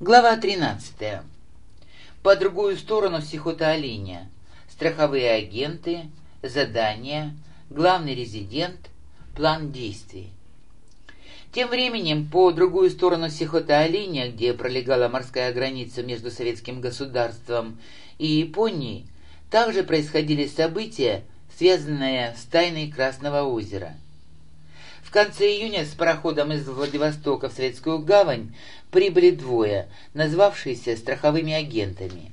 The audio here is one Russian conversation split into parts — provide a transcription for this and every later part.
Глава 13. По другую сторону Сихота-Алиня. Страховые агенты, задания, главный резидент, план действий. Тем временем, по другую сторону Сихота-Алиня, где пролегала морская граница между советским государством и Японией, также происходили события, связанные с тайной Красного озера – в конце июня с пароходом из Владивостока в Советскую гавань прибыли двое, назвавшиеся страховыми агентами.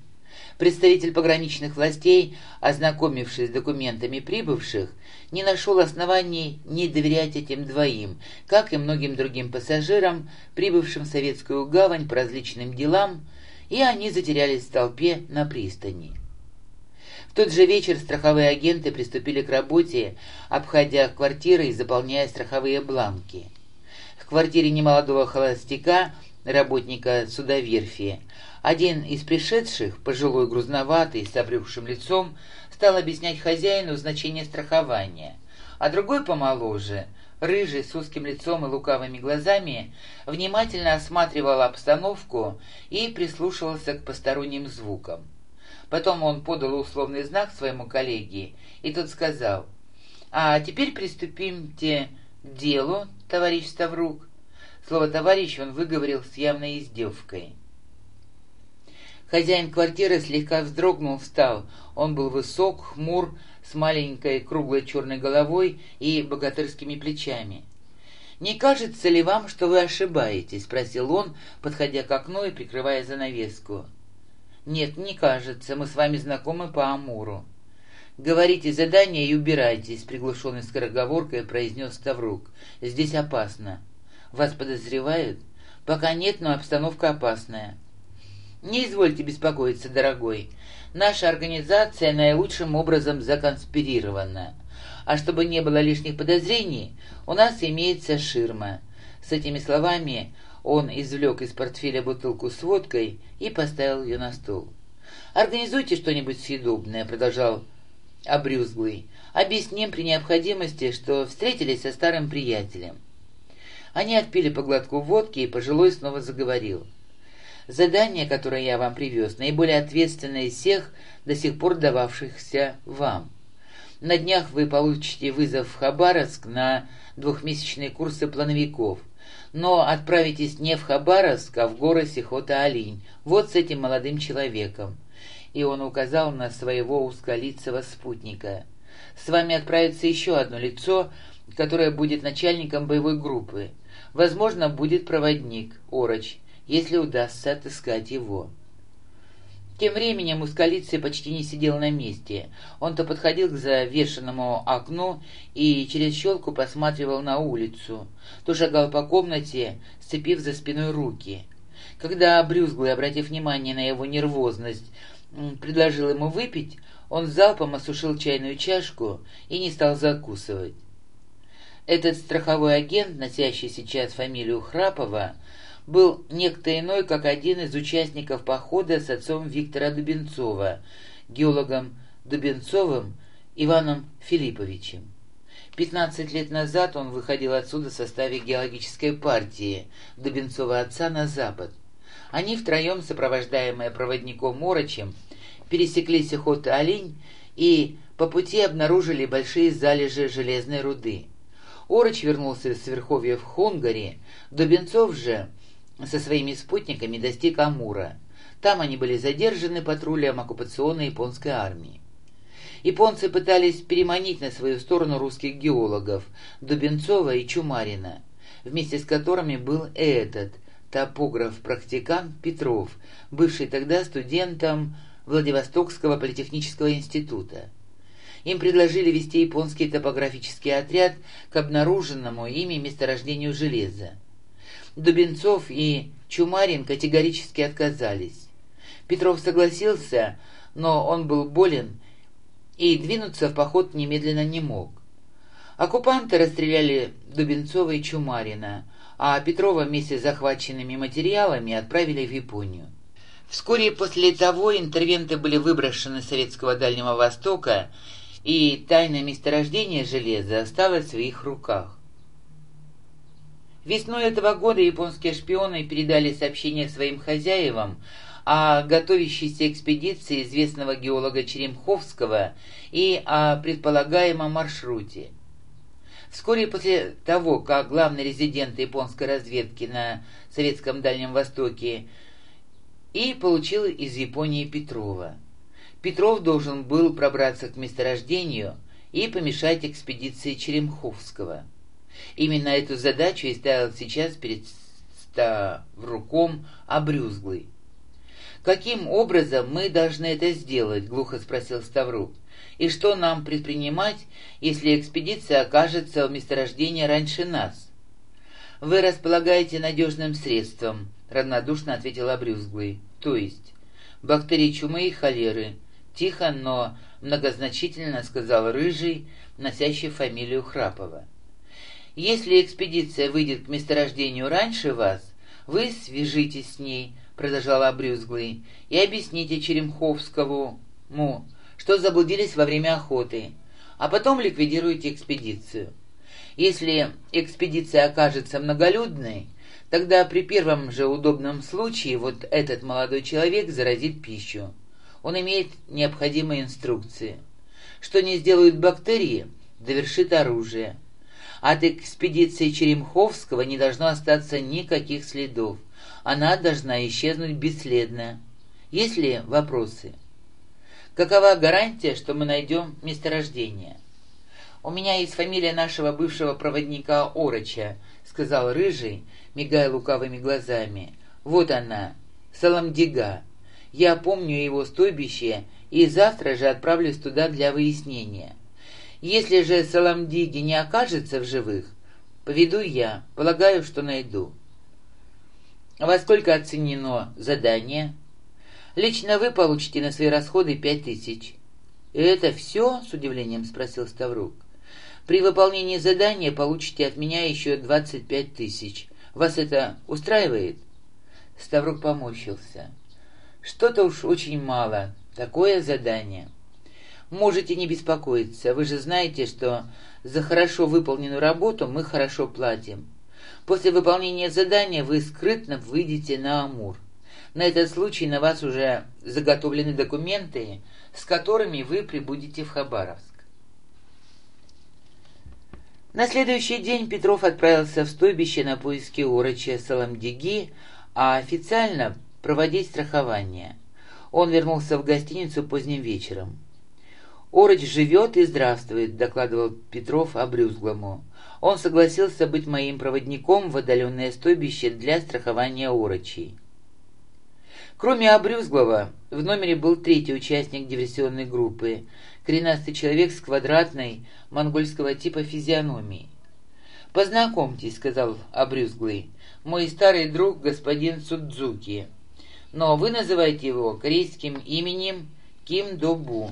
Представитель пограничных властей, ознакомившись с документами прибывших, не нашел оснований не доверять этим двоим, как и многим другим пассажирам, прибывшим в Советскую гавань по различным делам, и они затерялись в толпе на пристани тот же вечер страховые агенты приступили к работе, обходя квартиры и заполняя страховые бланки. В квартире немолодого холостяка, работника судоверфи, один из пришедших, пожилой грузноватый, с обрюхшим лицом, стал объяснять хозяину значение страхования, а другой помоложе, рыжий, с узким лицом и лукавыми глазами, внимательно осматривал обстановку и прислушивался к посторонним звукам. Потом он подал условный знак своему коллеге, и тот сказал, «А теперь приступимте к делу, товарищ Ставрук». Слово «товарищ» он выговорил с явной издевкой. Хозяин квартиры слегка вздрогнул, встал. Он был высок, хмур, с маленькой круглой черной головой и богатырскими плечами. «Не кажется ли вам, что вы ошибаетесь?» — спросил он, подходя к окну и прикрывая занавеску. «Нет, не кажется. Мы с вами знакомы по Амуру». «Говорите задание и убирайтесь», — приглушенной скороговоркой произнес Ставрук. «Здесь опасно». «Вас подозревают?» «Пока нет, но обстановка опасная». «Не извольте беспокоиться, дорогой. Наша организация наилучшим образом законспирирована. А чтобы не было лишних подозрений, у нас имеется ширма». С этими словами он извлек из портфеля бутылку с водкой и поставил ее на стол. «Организуйте что-нибудь съедобное», — продолжал обрюзглый. «Объясним при необходимости, что встретились со старым приятелем». Они отпили по глотку водки, и пожилой снова заговорил. «Задание, которое я вам привез, наиболее ответственное из всех, до сих пор дававшихся вам. На днях вы получите вызов в Хабаровск на двухмесячные курсы плановиков — но отправитесь не в Хабаровск, а в горы Сихота-Алинь, вот с этим молодым человеком». И он указал на своего узколицего спутника. «С вами отправится еще одно лицо, которое будет начальником боевой группы. Возможно, будет проводник, Ороч, если удастся отыскать его». Тем временем Ускалицый почти не сидел на месте. Он то подходил к завешенному окну и через щелку посматривал на улицу, то шагал по комнате, сцепив за спиной руки. Когда Брюзглый, обратив внимание на его нервозность, предложил ему выпить, он залпом осушил чайную чашку и не стал закусывать. Этот страховой агент, носящий сейчас фамилию Храпова, был некто иной, как один из участников похода с отцом Виктора Дубенцова, геологом Дубенцовым Иваном Филипповичем. Пятнадцать лет назад он выходил отсюда в составе геологической партии Дубенцова отца на запад. Они втроем, сопровождаемые проводником Морочем, пересекли Сихот Олень и по пути обнаружили большие залежи железной руды. Ороч вернулся с верховья в Хунгари, Дубенцов же со своими спутниками достиг Амура. Там они были задержаны патрулем оккупационной японской армии. Японцы пытались переманить на свою сторону русских геологов Дубенцова и Чумарина, вместе с которыми был этот топограф-практикант Петров, бывший тогда студентом Владивостокского политехнического института. Им предложили вести японский топографический отряд к обнаруженному ими месторождению железа. Дубенцов и Чумарин категорически отказались. Петров согласился, но он был болен и двинуться в поход немедленно не мог. Оккупанты расстреляли Дубенцова и Чумарина, а Петрова вместе с захваченными материалами отправили в Японию. Вскоре после того интервенты были выброшены с Советского Дальнего Востока, и тайное месторождение железа осталось в их руках. Весной этого года японские шпионы передали сообщение своим хозяевам о готовящейся экспедиции известного геолога Черемховского и о предполагаемом маршруте. Вскоре после того, как главный резидент японской разведки на Советском Дальнем Востоке и получил из Японии Петрова. Петров должен был пробраться к месторождению и помешать экспедиции Черемховского. Именно эту задачу и ставил сейчас перед Ставруком обрюзглый. «Каким образом мы должны это сделать?» — глухо спросил Ставрук. «И что нам предпринимать, если экспедиция окажется в месторождении раньше нас?» «Вы располагаете надежным средством», — равнодушно ответил Обрюзглый. «То есть?» «Бактерии чумы и холеры», — тихо, но многозначительно сказал Рыжий, носящий фамилию Храпова. «Если экспедиция выйдет к месторождению раньше вас, вы свяжитесь с ней», — продолжал Обрюзглый, — «и объясните Черемховскому, му, что заблудились во время охоты, а потом ликвидируйте экспедицию. Если экспедиция окажется многолюдной, тогда при первом же удобном случае вот этот молодой человек заразит пищу. Он имеет необходимые инструкции. Что не сделают бактерии, довершит оружие. От экспедиции Черемховского не должно остаться никаких следов она должна исчезнуть бесследно. Есть ли вопросы? Какова гарантия, что мы найдем месторождение? «У меня есть фамилия нашего бывшего проводника Ороча», — сказал Рыжий, мигая лукавыми глазами. «Вот она, Саламдига. Я помню его стойбище и завтра же отправлюсь туда для выяснения. Если же Саламдиги не окажется в живых, поведу я, полагаю, что найду». Во сколько оценено задание? Лично вы получите на свои расходы пять тысяч. «Это все?» — с удивлением спросил Ставрук. «При выполнении задания получите от меня еще двадцать пять тысяч. Вас это устраивает?» Ставрук поморщился. «Что-то уж очень мало. Такое задание». «Можете не беспокоиться. Вы же знаете, что за хорошо выполненную работу мы хорошо платим. После выполнения задания вы скрытно выйдете на Амур. На этот случай на вас уже заготовлены документы, с которыми вы прибудете в Хабаровск. На следующий день Петров отправился в стойбище на поиски уроча Саламдиги, а официально проводить страхование. Он вернулся в гостиницу поздним вечером. «Ороч живет и здравствует», — докладывал Петров обрюзглому. Он согласился быть моим проводником в отдаленное стойбище для страхования урочей. Кроме Обрюзглого, в номере был третий участник диверсионной группы, коренастый человек с квадратной, монгольского типа физиономией. «Познакомьтесь», — сказал Обрюзглый, — «мой старый друг господин Судзуки. Но вы называете его корейским именем Ким Добу.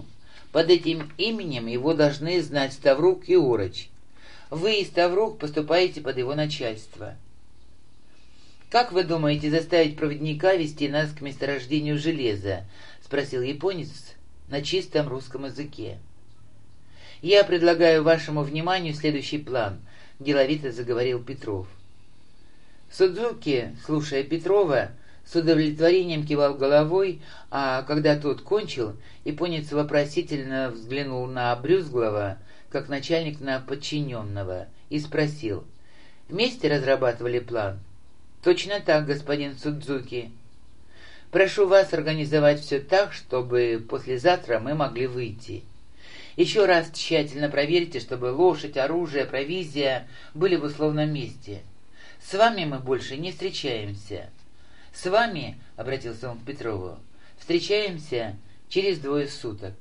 Под этим именем его должны знать Ставрук и Ороч. Вы и Ставрук поступаете под его начальство. «Как вы думаете заставить проводника вести нас к месторождению железа?» — спросил японец на чистом русском языке. «Я предлагаю вашему вниманию следующий план», — деловито заговорил Петров. Судзуки, слушая Петрова, с удовлетворением кивал головой, а когда тот кончил, японец вопросительно взглянул на Брюзглова, как начальник на подчиненного, и спросил, «Вместе разрабатывали план?» «Точно так, господин Судзуки. Прошу вас организовать все так, чтобы послезавтра мы могли выйти. Еще раз тщательно проверьте, чтобы лошадь, оружие, провизия были в условном месте. С вами мы больше не встречаемся». «С вами», — обратился он к Петрову, — «встречаемся через двое суток».